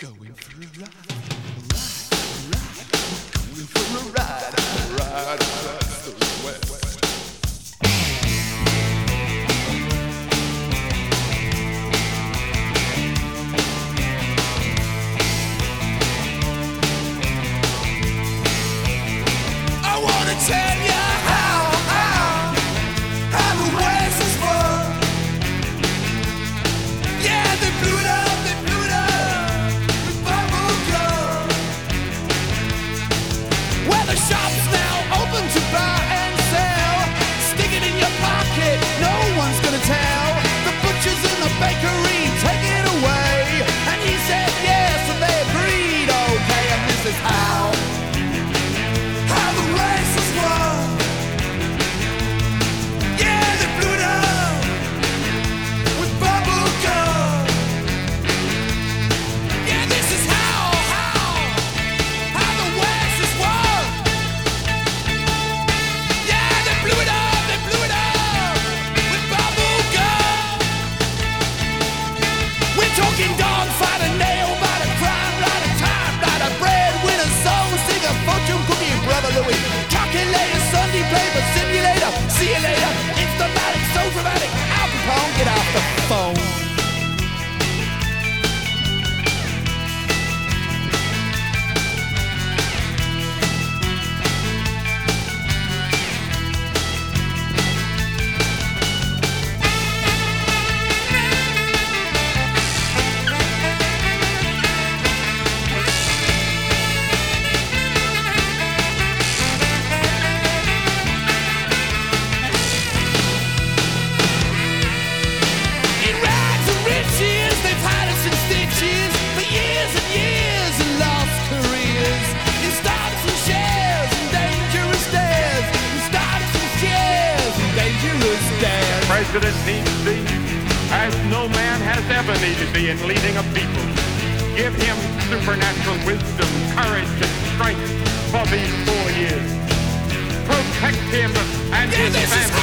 Going for a ride, ride, ride. Going for a ride, ride. president needs to be as no man has ever needed to be in leading a people. Give him supernatural wisdom, courage, and strength for these four years. Protect him and yeah, his family.